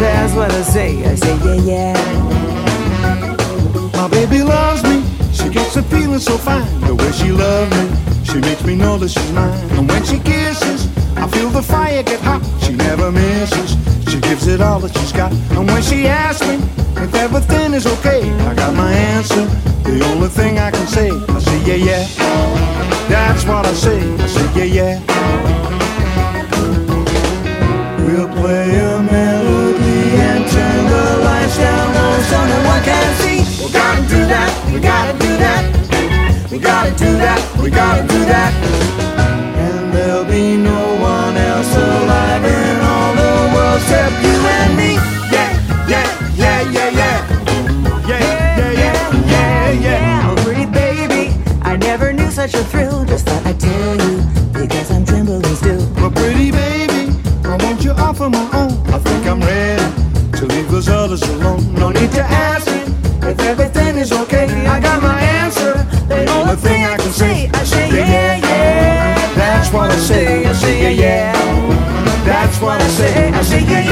that's what I say. I say, yeah, yeah. My baby loves me. She gets a feeling so fine. The way she loves me, she makes me know that she's mine. And when she kisses, I feel the fire get hot. She never misses. She gives it all that she's got. And when she asks me if everything is okay, I got my answer. The only thing I can say, I say yeah yeah. That's what I say. I say yeah yeah. We'll play a melody and turn the lights down low so no one can see. We gotta do that. We gotta do that. We gotta do that. We gotta do that. Except you and me. Yeah, yeah, yeah, yeah, yeah. Yeah, yeah, yeah, yeah, yeah. Oh, pretty baby, I never knew such a thrill. Just thought I'd tell you because I'm trembling still. Well, pretty baby, I want you off of my own. I think I'm ready to leave those others alone. No need to ask me if everything is okay. I got my answer. The only thing I can say, I say yeah, yeah. That's what I say. I say yeah, yeah. What I say. I say yeah.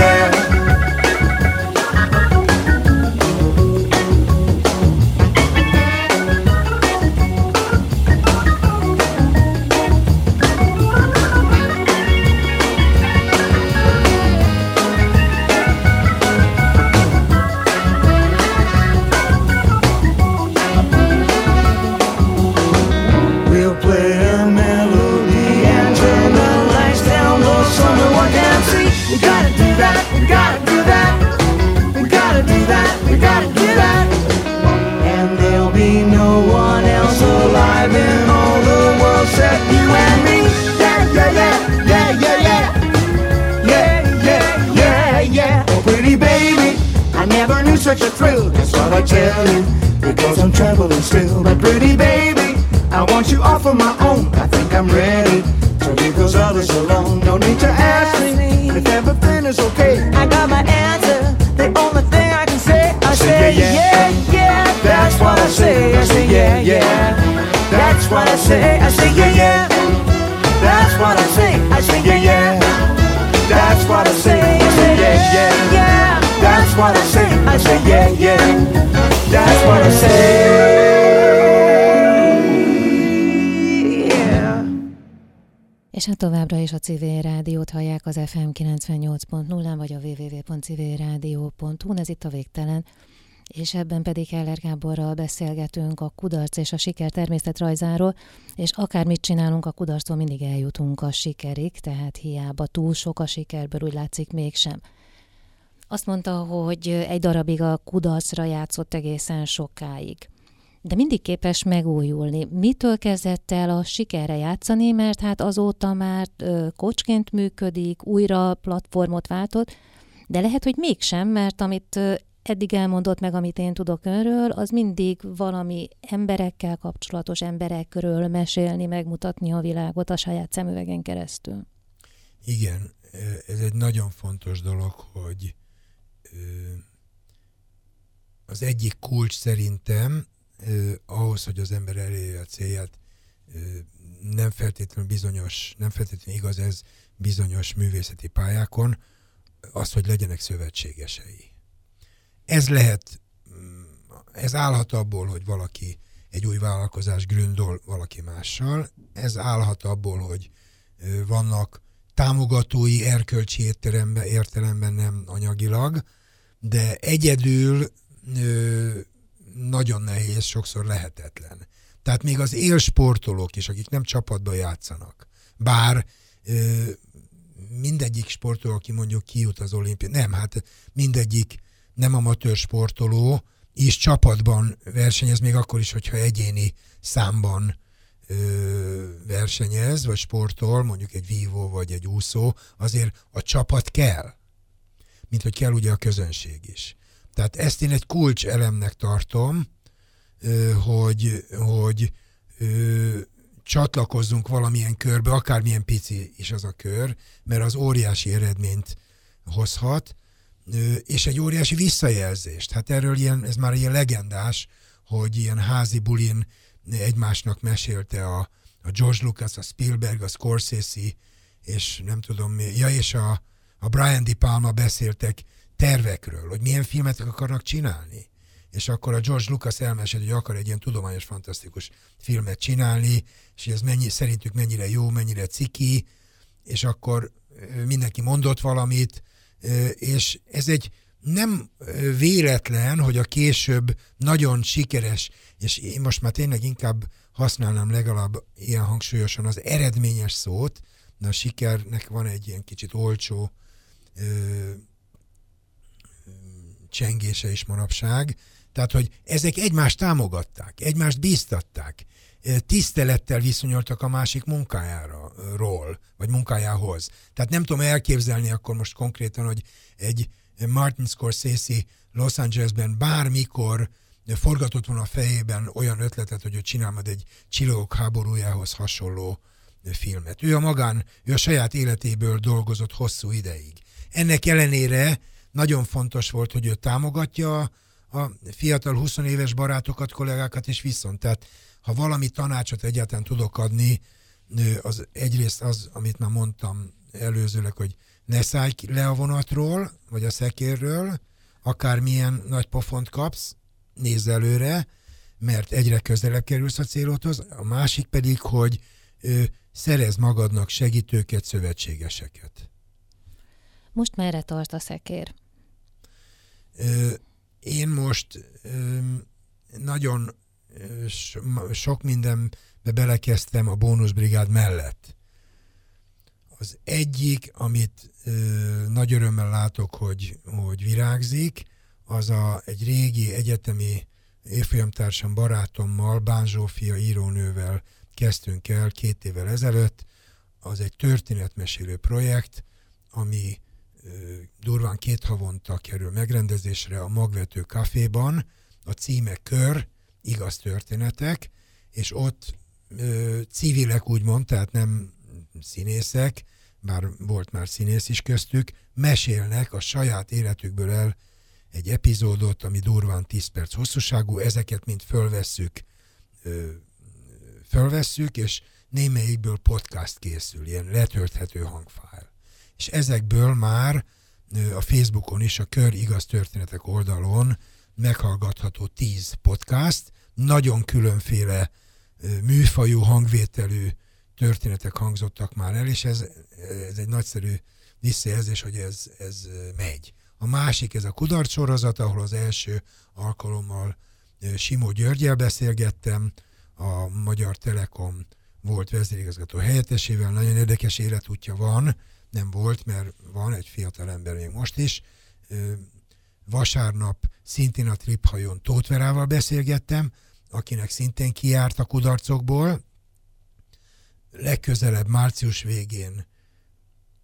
Továbbra is a Civil Rádiót hallják az FM 98.0-án, vagy a www.civilradio.hu, ez itt a végtelen. És ebben pedig Heller Gáborral beszélgetünk a kudarc és a siker természetrajzáról, és akármit csinálunk, a kudarctól mindig eljutunk a sikerig, tehát hiába túl sok a sikerből, úgy látszik mégsem. Azt mondta, hogy egy darabig a kudarcra játszott egészen sokáig de mindig képes megújulni. Mitől kezdett el a sikerre játszani, mert hát azóta már kocsként működik, újra platformot váltott, de lehet, hogy mégsem, mert amit eddig elmondott meg, amit én tudok önről, az mindig valami emberekkel kapcsolatos emberekről mesélni, megmutatni a világot a saját szemüvegen keresztül. Igen, ez egy nagyon fontos dolog, hogy az egyik kulcs szerintem ahhoz, hogy az ember elérje a célját, nem feltétlenül bizonyos, nem feltétlenül igaz ez bizonyos művészeti pályákon, az, hogy legyenek szövetségesei. Ez lehet, mm, ez állhat abból, hogy valaki egy új vállalkozás gründol valaki mással, ez állhat abból, hogy vannak támogatói erkölcsi értelemben, értelemben nem anyagilag, de egyedül nagyon nehéz, sokszor lehetetlen. Tehát még az élsportolók is, akik nem csapatban játszanak, bár ö, mindegyik sportoló, aki mondjuk kijut az olimpia, nem, hát mindegyik nem amatőr sportoló, is csapatban versenyez, még akkor is, hogyha egyéni számban ö, versenyez, vagy sportol, mondjuk egy vívó vagy egy úszó, azért a csapat kell, mint hogy kell ugye a közönség is. Tehát ezt én egy kulcs elemnek tartom, hogy, hogy csatlakozzunk valamilyen körbe, akármilyen pici is az a kör, mert az óriási eredményt hozhat, és egy óriási visszajelzést. Hát erről ilyen, ez már ilyen legendás, hogy ilyen házi bulin egymásnak mesélte a, a George Lucas, a Spielberg, a Scorsese, és nem tudom mi, ja, és a, a Brian Di Palma beszéltek tervekről, hogy milyen filmet akarnak csinálni. És akkor a George Lucas elmesélt, hogy akar egy ilyen tudományos, fantasztikus filmet csinálni, és ez mennyi, szerintük mennyire jó, mennyire ciki, és akkor mindenki mondott valamit, és ez egy nem véletlen, hogy a később nagyon sikeres, és én most már tényleg inkább használnám legalább ilyen hangsúlyosan az eredményes szót, de a sikernek van egy ilyen kicsit olcsó csengése is manapság. Tehát, hogy ezek egymást támogatták, egymást bíztatták, tisztelettel viszonyultak a másik munkájára, ról, vagy munkájához. Tehát nem tudom elképzelni akkor most konkrétan, hogy egy Martin Scorsese Los Angelesben bármikor forgatott volna a fejében olyan ötletet, hogy ő csinál majd egy csillagok háborújához hasonló filmet. Ő a magán, ő a saját életéből dolgozott hosszú ideig. Ennek ellenére nagyon fontos volt, hogy ő támogatja a fiatal 20 éves barátokat, kollégákat, és viszont. Tehát ha valami tanácsot egyáltalán tudok adni, az egyrészt az, amit már mondtam előzőleg, hogy ne szállj le a vonatról, vagy a szekérről, akármilyen nagy pofont kapsz, nézz előre, mert egyre közelebb kerülsz a célodhoz, a másik pedig, hogy ö, szerez magadnak segítőket, szövetségeseket. Most merre tart a szekér? Én most nagyon sok mindenbe belekezdtem a bónuszbrigád mellett. Az egyik, amit nagy örömmel látok, hogy, hogy virágzik, az a, egy régi egyetemi évfolyamtársam barátommal, Bán Zsófia írónővel kezdtünk el két évvel ezelőtt. Az egy történetmesélő projekt, ami durván két havonta kerül megrendezésre a Magvető Caféban. A címe Kör, igaz történetek, és ott ö, civilek úgymond, tehát nem színészek, bár volt már színész is köztük, mesélnek a saját életükből el egy epizódot, ami durván 10 perc hosszúságú, ezeket mind fölvesszük, ö, fölvesszük, és némelyikből podcast készül, ilyen letölthető hangfájl. És ezekből már a Facebookon is, a Kör Igaz Történetek oldalon meghallgatható tíz podcast, nagyon különféle műfajú, hangvételű történetek hangzottak már el, és ez, ez egy nagyszerű visszajelzés, hogy ez, ez megy. A másik, ez a kudarc sorozat, ahol az első alkalommal Simó Györgyel beszélgettem, a Magyar Telekom volt vezérigazgató helyettesével, nagyon érdekes életútja van, nem volt, mert van egy fiatal ember még most is, vasárnap szintén a triphajón Tótverával beszélgettem, akinek szintén kiárt a kudarcokból. Legközelebb március végén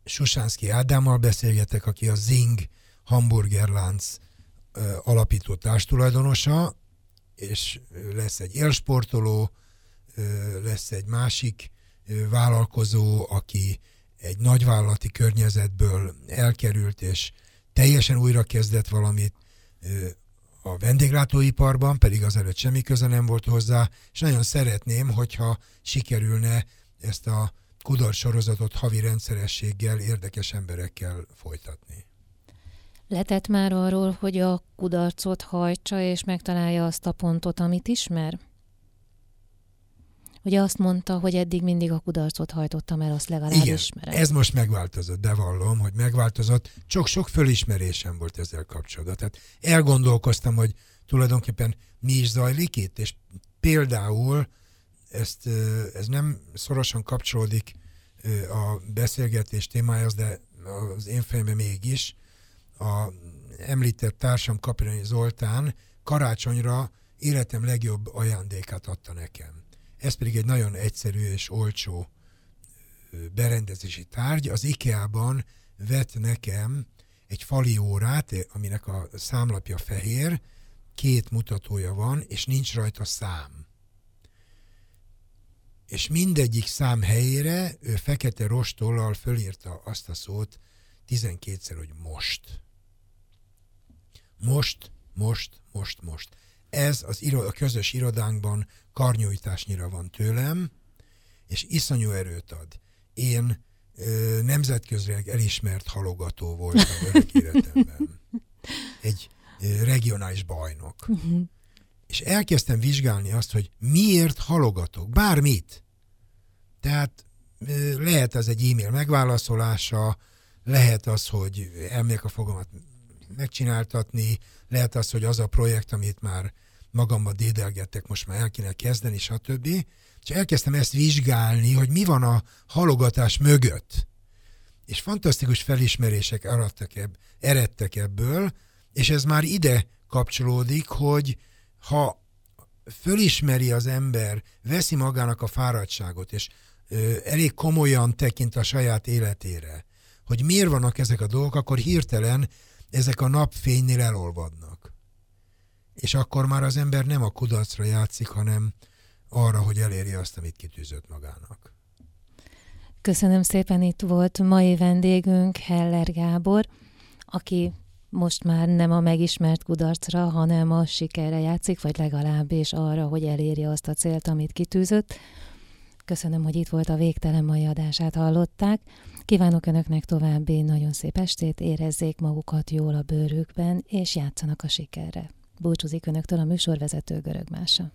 Susánszki Ádámmal beszélgetek, aki a Zing hamburgerlánc alapító társtulajdonosa, és lesz egy élsportoló, lesz egy másik vállalkozó, aki egy nagyvállalati környezetből elkerült, és teljesen újra kezdett valamit, a vendéglátóiparban, pedig azelőtt semmi köze nem volt hozzá, és nagyon szeretném, hogyha sikerülne ezt a kudarc sorozatot havi rendszerességgel, érdekes emberekkel folytatni. Letett már arról, hogy a kudarcot hajtsa és megtalálja azt a pontot, amit ismer? Ugye azt mondta, hogy eddig mindig a kudarcot hajtottam el, azt legalább Igen, ismerem. ez most megváltozott, bevallom, hogy megváltozott. Csak sok fölismerésem volt ezzel kapcsolatban. Tehát elgondolkoztam, hogy tulajdonképpen mi is zajlik itt, és például ezt, ez nem szorosan kapcsolódik a beszélgetés témájához, de az én fejemben mégis. A említett társam Kapirai Zoltán karácsonyra életem legjobb ajándékát adta nekem. Ez pedig egy nagyon egyszerű és olcsó berendezési tárgy. Az IKEA-ban vett nekem egy fali órát, aminek a számlapja fehér, két mutatója van, és nincs rajta szám. És mindegyik szám helyére ő fekete rostollal fölírta azt a szót 12-szer, hogy most. Most, most, most, most. Ez az a közös irodánkban karnyújtásnyira van tőlem, és iszonyú erőt ad. Én ö, nemzetközileg elismert halogató voltam örök életemben. Egy ö, regionális bajnok. És elkezdtem vizsgálni azt, hogy miért halogatok, bármit. Tehát ö, lehet ez egy e-mail megválaszolása, lehet az, hogy elmegyek a fogamat megcsináltatni, lehet az, hogy az a projekt, amit már magamba dédelgettek, most már el kéne kezdeni, stb. És elkezdtem ezt vizsgálni, hogy mi van a halogatás mögött. És fantasztikus felismerések eredtek, ebb, eredtek ebből, és ez már ide kapcsolódik, hogy ha fölismeri az ember, veszi magának a fáradtságot, és ö, elég komolyan tekint a saját életére, hogy miért vannak ezek a dolgok, akkor hirtelen ezek a napfénynél elolvadnak. És akkor már az ember nem a kudarcra játszik, hanem arra, hogy elérje azt, amit kitűzött magának. Köszönöm szépen, itt volt mai vendégünk Heller Gábor, aki most már nem a megismert kudarcra, hanem a sikerre játszik, vagy legalábbis arra, hogy elérje azt a célt, amit kitűzött. Köszönöm, hogy itt volt a végtelen mai adását hallották. Kívánok Önöknek további nagyon szép estét, érezzék magukat jól a bőrükben, és játszanak a sikerre. Búcsúzik Önöktől a műsorvezető Görög Mása.